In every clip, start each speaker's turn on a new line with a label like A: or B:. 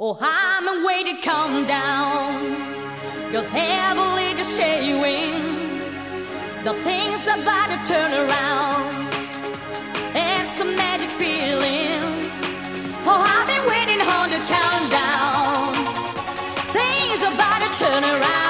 A: Oh, I'm a way to come down, just heavily just showing the things about to turn around. and some magic feelings. Oh, I've been waiting on the countdown. Things about to turn around.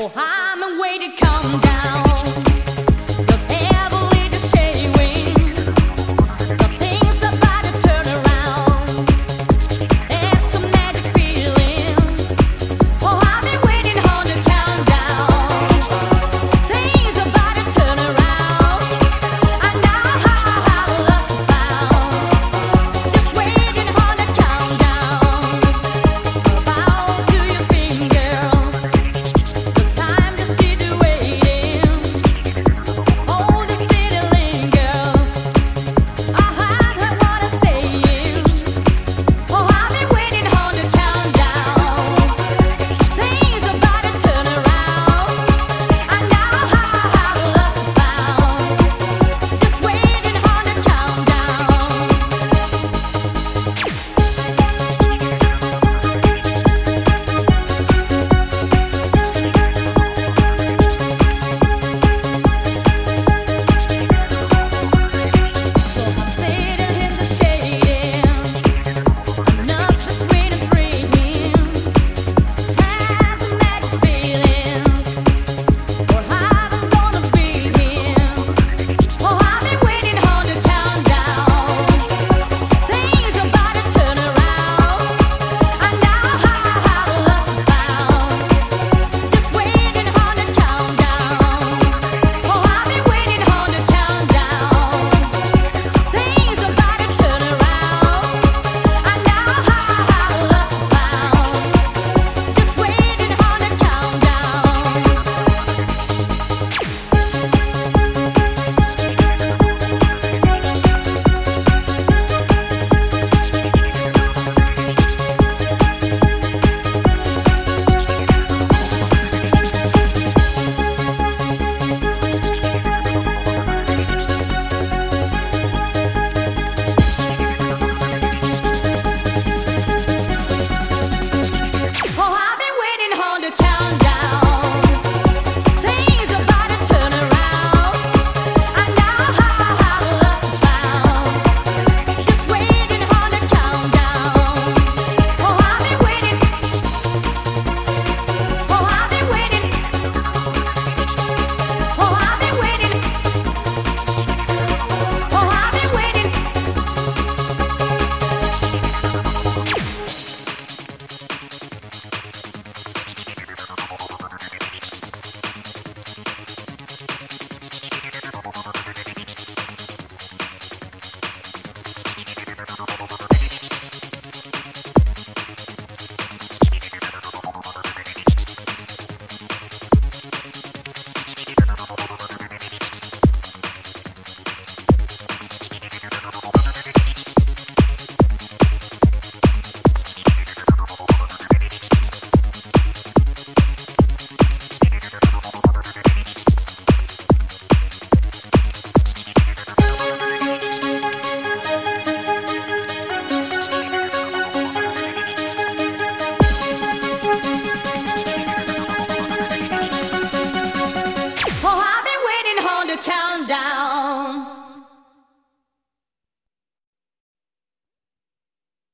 A: Oh, I'm waiting, come.